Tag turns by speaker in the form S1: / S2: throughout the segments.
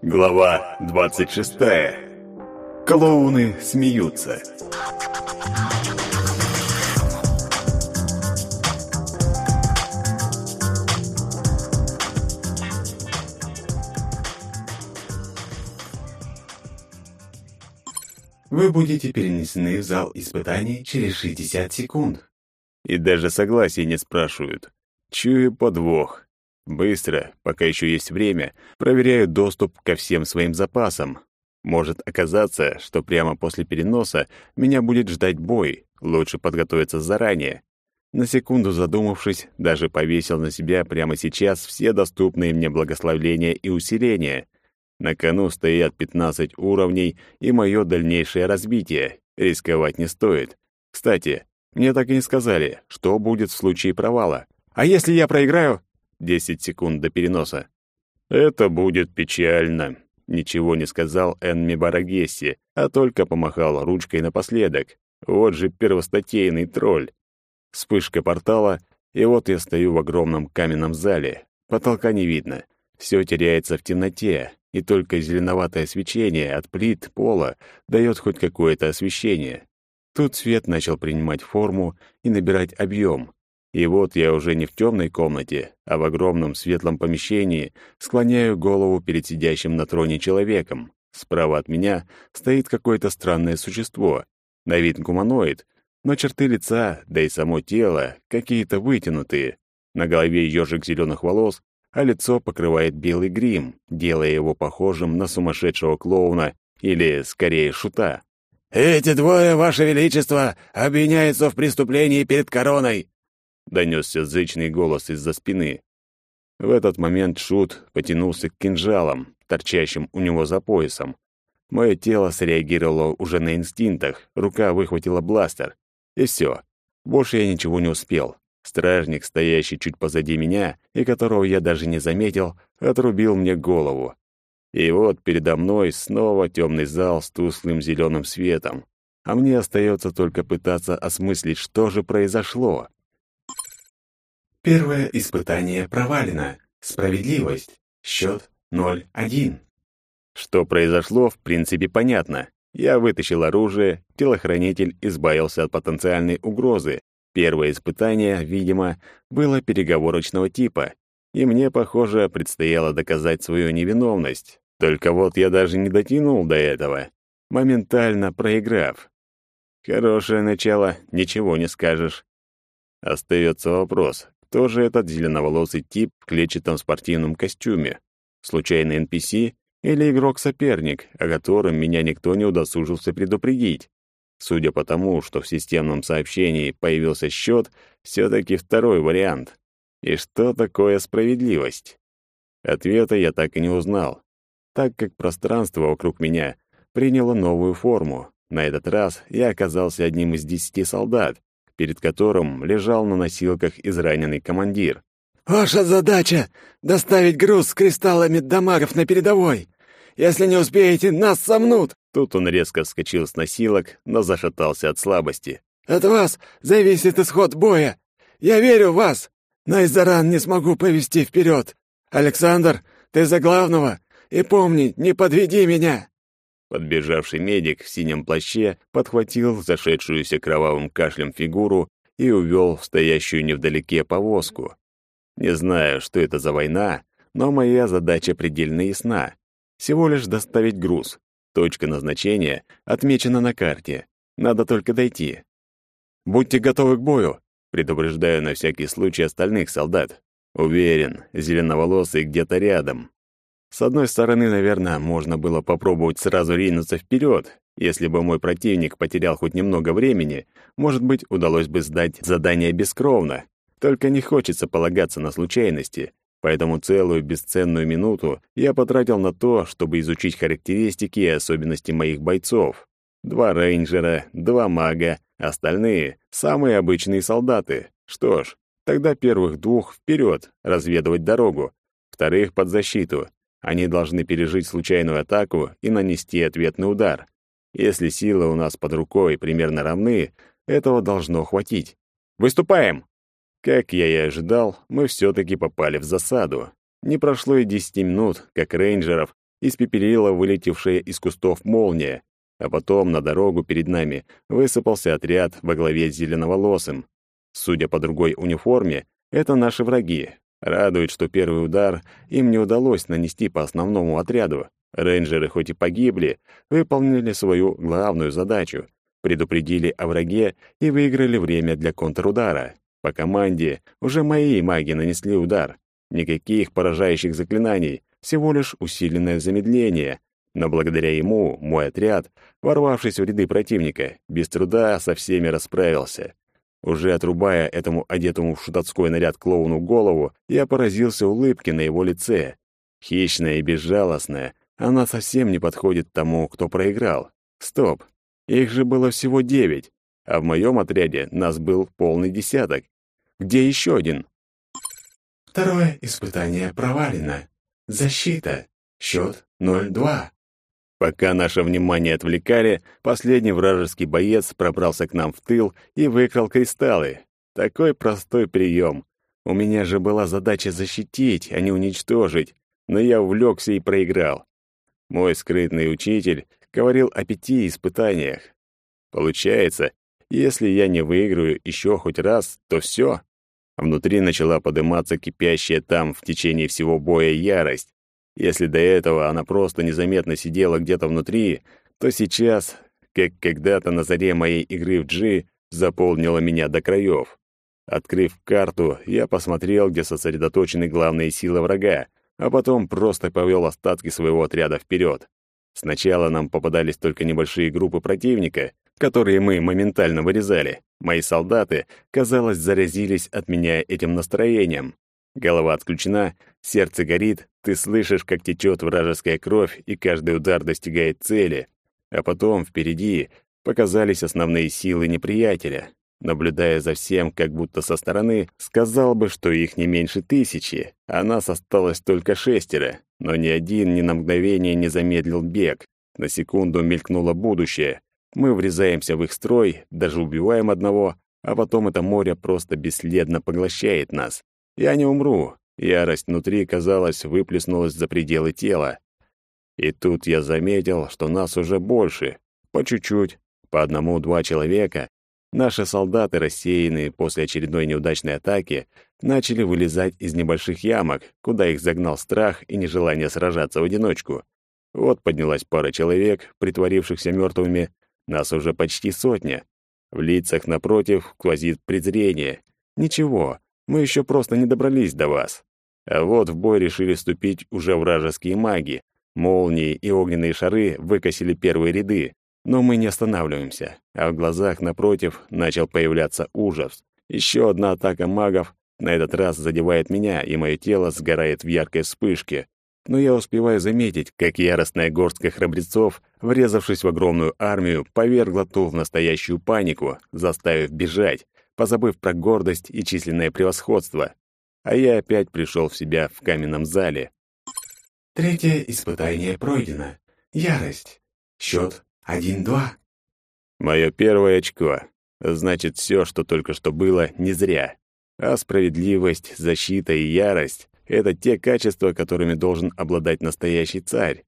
S1: Глава 26. Клоуны смеются. Вы будете перенесены в зал испытаний через 60 секунд. И даже согласия не спрашивают. Чую подвох. Быстро, пока еще есть время, проверяю доступ ко всем своим запасам. Может оказаться, что прямо после переноса меня будет ждать бой, лучше подготовиться заранее. На секунду задумавшись, даже повесил на себя прямо сейчас все доступные мне благословления и усиления. На кону стоят 15 уровней и мое дальнейшее развитие. Рисковать не стоит. Кстати, мне так и не сказали, что будет в случае провала. А если я проиграю? 10 секунд до переноса. «Это будет печально», — ничего не сказал Энми Барагесси, а только помахал ручкой напоследок. Вот же первостатейный тролль. Вспышка портала, и вот я стою в огромном каменном зале. Потолка не видно. Все теряется в темноте, и только зеленоватое свечение от плит пола дает хоть какое-то освещение. Тут свет начал принимать форму и набирать объем. И вот я уже не в темной комнате, а в огромном светлом помещении склоняю голову перед сидящим на троне человеком. Справа от меня стоит какое-то странное существо. На вид гуманоид, но черты лица, да и само тело какие-то вытянутые. На голове ежик зеленых волос, а лицо покрывает белый грим, делая его похожим на сумасшедшего клоуна или, скорее, шута.
S2: «Эти двое, Ваше Величество, обвиняются в преступлении перед короной!»
S1: Донесся зычный голос из-за спины. В этот момент Шут потянулся к кинжалам, торчащим у него за поясом. Мое тело среагировало уже на инстинктах, рука выхватила бластер. И все. Больше я ничего не успел. Стражник, стоящий чуть позади меня, и которого я даже не заметил, отрубил мне голову. И вот передо мной снова темный зал с тусклым зеленым светом. А мне остается только пытаться осмыслить, что же произошло. Первое испытание провалено. Справедливость. Счет 0-1. Что произошло, в принципе, понятно. Я вытащил оружие, телохранитель избавился от потенциальной угрозы. Первое испытание, видимо, было переговорочного типа, и мне, похоже, предстояло доказать свою невиновность. Только вот я даже не дотянул до этого, моментально проиграв. Хорошее начало, ничего не скажешь. Остается вопрос, кто же этот зеленоволосый тип в клетчатом спортивном костюме? Случайный NPC или игрок-соперник, о котором меня никто не удосужился предупредить? Судя по тому, что в системном сообщении появился счет, все-таки второй вариант. И что такое справедливость? Ответа я так и не узнал, так как пространство вокруг меня приняло новую форму. На этот раз я оказался одним из десяти солдат, перед которым лежал на носилках израненный командир.
S2: «Ваша задача — доставить груз с кристаллами дамагов на передовой. Если не успеете, нас сомнут!»
S1: Тут он резко вскочил с носилок, но зашатался от слабости.
S2: «От вас зависит исход боя. Я верю в вас, но из-за ран не смогу повести вперед. Александр, ты за главного, и помни, не подведи меня!»
S1: Подбежавший медик в синем плаще подхватил зашедшуюся кровавым кашлем фигуру и увел в стоящую невдалеке повозку. Не знаю, что это за война, но моя задача предельно ясна. Всего лишь доставить груз. Точка назначения отмечена на карте. Надо только дойти. Будьте готовы к бою, предупреждаю на всякий случай остальных солдат. Уверен, зеленоволосый где-то рядом. С одной стороны, наверное, можно было попробовать сразу ринуться вперед. Если бы мой противник потерял хоть немного времени, может быть, удалось бы сдать задание бескровно. Только не хочется полагаться на случайности, поэтому целую бесценную минуту я потратил на то, чтобы изучить характеристики и особенности моих бойцов. Два рейнджера, два мага, остальные — самые обычные солдаты. Что ж, тогда первых двух вперед разведывать дорогу, вторых — под защиту, они должны пережить случайную атаку и нанести ответный удар. Если силы у нас под рукой примерно равны, этого должно хватить. Выступаем! Как я и ожидал, мы все-таки попали в засаду. Не прошло и десяти минут, как рейнджеров испепелила вылетевшая из кустов молния, а потом на дорогу перед нами высыпался отряд во главе с зеленоволосым. Судя по другой униформе, это наши враги. Радует, что первый удар им не удалось нанести по основному отряду. Рейнджеры, хоть и погибли, выполнили свою главную задачу — предупредили о враге и выиграли время для контрудара. По команде уже мои маги нанесли удар. Никаких поражающих заклинаний, всего лишь усиленное замедление. Но благодаря ему мой отряд, ворвавшись в ряды противника, без труда со всеми расправился. Уже отрубая этому одетому в шутовской наряд клоуну голову, я поразился улыбке на его лице. Хищная и безжалостная, она совсем не подходит тому, кто проиграл. Стоп, их же было всего девять, а в моем отряде нас был полный десяток. Где еще один?
S3: Второе испытание провалено. Защита. Счет 0-2.
S1: Пока наше внимание отвлекали, последний вражеский боец пробрался к нам в тыл и выкрал кристаллы. Такой простой прием. У меня же была задача защитить, а не уничтожить, но я увлекся и проиграл. Мой скрытный учитель говорил о пяти испытаниях. Получается, если я не выиграю еще хоть раз, то все. Внутри начала подниматься кипящая там в течение всего боя ярость. Если до этого она просто незаметно сидела где-то внутри, то сейчас, как когда-то на заре моей игры в G, заполнила меня до краев. Открыв карту, я посмотрел, где сосредоточены главные силы врага, а потом просто повел остатки своего отряда вперед. Сначала нам попадались только небольшие группы противника, которые мы моментально вырезали. Мои солдаты, казалось, заразились от меня этим настроением. Голова отключена, сердце горит, ты слышишь, как течет вражеская кровь, и каждый удар достигает цели. А потом впереди показались основные силы неприятеля. Наблюдая за всем, как будто со стороны, сказал бы, что их не меньше тысячи, а нас осталось только шестеро, но ни один ни на мгновение не замедлил бег. На секунду мелькнуло будущее. Мы врезаемся в их строй, даже убиваем одного, а потом это море просто бесследно поглощает нас. Я не умру. Ярость внутри, казалось, выплеснулась за пределы тела. И тут я заметил, что нас уже больше. По чуть-чуть, по одному-два человека. Наши солдаты, рассеянные после очередной неудачной атаки, начали вылезать из небольших ямок, куда их загнал страх и нежелание сражаться в одиночку. Вот поднялась пара человек, притворившихся мертвыми, нас уже почти сотня. В лицах напротив сквозит презрение. Ничего, мы еще просто не добрались до вас. А вот в бой решили вступить уже вражеские маги. Молнии и огненные шары выкосили первые ряды, но мы не останавливаемся, а в глазах напротив начал появляться ужас. Еще одна атака магов на этот раз задевает меня, и мое тело сгорает в яркой вспышке. Но я успеваю заметить, как яростная горстка храбрецов, врезавшись в огромную армию, повергла ту в настоящую панику, заставив бежать, позабыв про гордость и численное превосходство. А я опять пришел в себя в каменном зале.
S3: Третье испытание пройдено. Ярость. Счет один-два.
S1: Мое первое очко. Значит, все, что только что было, не зря. А справедливость, защита и ярость — это те качества, которыми должен обладать настоящий царь.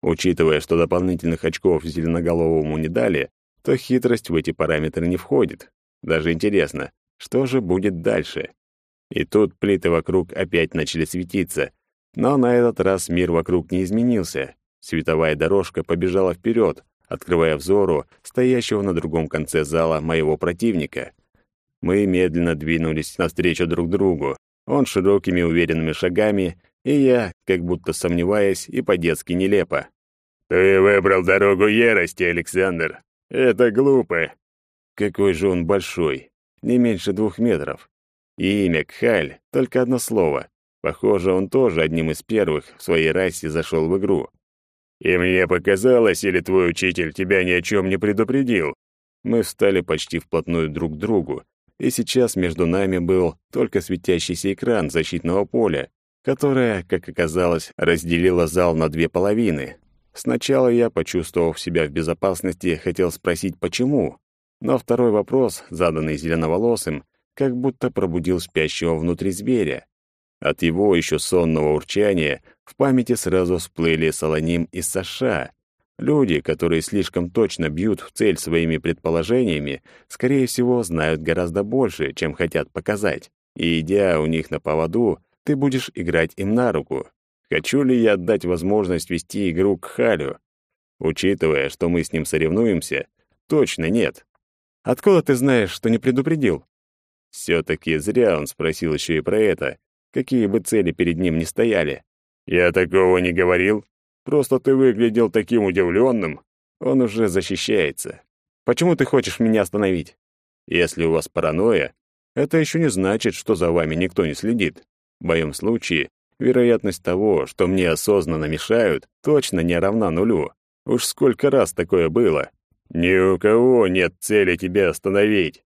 S1: Учитывая, что дополнительных очков зеленоголовому не дали, то хитрость в эти параметры не входит. Даже интересно, что же будет дальше? И тут плиты вокруг опять начали светиться. Но на этот раз мир вокруг не изменился. Световая дорожка побежала вперед, открывая взору стоящего на другом конце зала моего противника. Мы медленно двинулись навстречу друг другу. Он широкими уверенными шагами, и я, как будто сомневаясь, и по-детски нелепо. «Ты выбрал дорогу ярости, Александр. Это глупо. Какой же он большой, не меньше двух метров. И имя Кхаль, только одно слово. Похоже, он тоже одним из первых в своей расе зашел в игру. «И мне показалось, или твой учитель тебя ни о чем не предупредил?» Мы встали почти вплотную друг к другу, и сейчас между нами был только светящийся экран защитного поля, которое, как оказалось, разделило зал на две половины. Сначала я, почувствовав себя в безопасности, хотел спросить, почему, но второй вопрос, заданный зеленоволосым, как будто пробудил спящего внутри зверя. От его еще сонного урчания в памяти сразу всплыли Солоним и Саша. Люди, которые слишком точно бьют в цель своими предположениями, скорее всего, знают гораздо больше, чем хотят показать. И идя у них на поводу, ты будешь играть им на руку. Хочу ли я отдать возможность вести игру к Халю? Учитывая, что мы с ним соревнуемся, точно нет. Откуда ты знаешь, что не предупредил? Все-таки зря он спросил еще и про это, какие бы цели перед ним ни стояли. «Я такого не говорил. Просто ты выглядел таким удивленным. Он уже защищается. Почему ты хочешь меня остановить? Если у вас паранойя, это еще не значит, что за вами никто не следит. В моем случае, вероятность того, что мне осознанно мешают, точно не равна нулю. Уж сколько раз такое было. Ни у кого нет цели тебя остановить.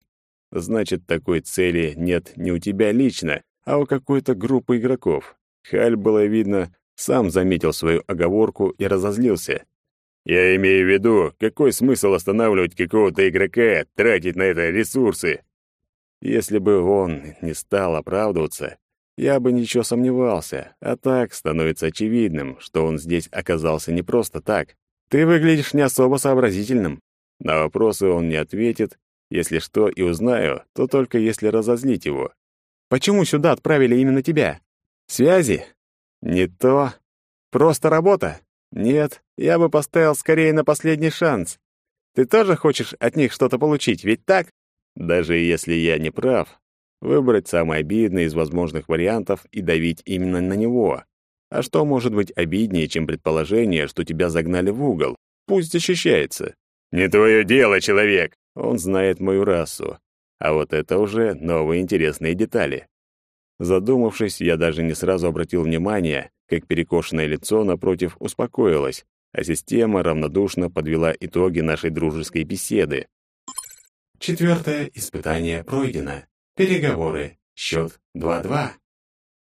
S1: Значит, такой цели нет не у тебя лично, а у какой-то группы игроков. Халь, было видно, сам заметил свою оговорку и разозлился. «Я имею в виду, какой смысл останавливать какого-то игрока, тратить на это ресурсы?» Если бы он не стал оправдываться, я бы ничего сомневался, а так становится очевидным, что он здесь оказался не просто так. Ты выглядишь не особо сообразительным. На вопросы он не ответит, если что и узнаю, то только если разозлить его. Почему сюда отправили именно тебя? Связи? Не то. Просто работа? Нет, я бы поставил скорее на последний шанс. Ты тоже хочешь от них что-то получить, ведь так? Даже если я не прав, выбрать самый обидный из возможных вариантов и давить именно на него. А что может быть обиднее, чем предположение, что тебя загнали в угол? Пусть защищается. «Не твое дело, человек!» Он знает мою расу. А вот это уже новые интересные детали. Задумавшись, я даже не сразу обратил внимание, как перекошенное лицо напротив успокоилось, а система равнодушно подвела итоги нашей дружеской беседы.
S3: Четвертое испытание пройдено. Переговоры. Счет 2-2.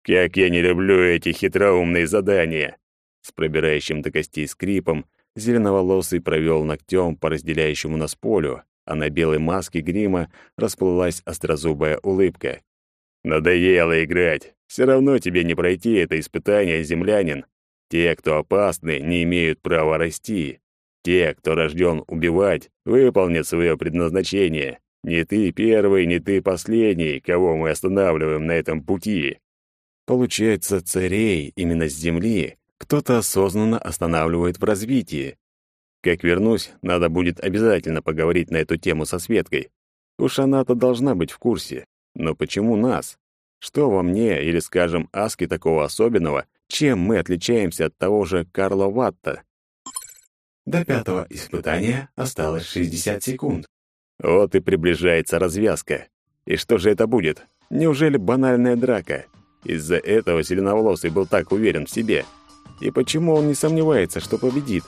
S1: Как я не люблю эти хитроумные задания. С пробирающим до костей скрипом зеленоволосый провел ногтем по разделяющему нас полю, а на белой маске грима расплылась острозубая улыбка. Надоело играть. Все равно тебе не пройти это испытание, землянин. Те, кто опасны, не имеют права расти. Те, кто рожден убивать, выполнят свое предназначение. Не ты первый, не ты последний, кого мы останавливаем на этом пути. Получается, царей именно с земли кто-то осознанно останавливает в развитии. Как вернусь, надо будет обязательно поговорить на эту тему со Светкой. Уж она-то должна быть в курсе. Но почему нас? Что во мне или, скажем, Аске такого особенного, чем мы отличаемся от того же Карла Ватта?
S3: До пятого испытания осталось 60 секунд.
S1: Вот и приближается развязка. И что же это будет? Неужели банальная драка? Из-за этого Зеленоволосый был так уверен в себе. И почему он не сомневается, что победит?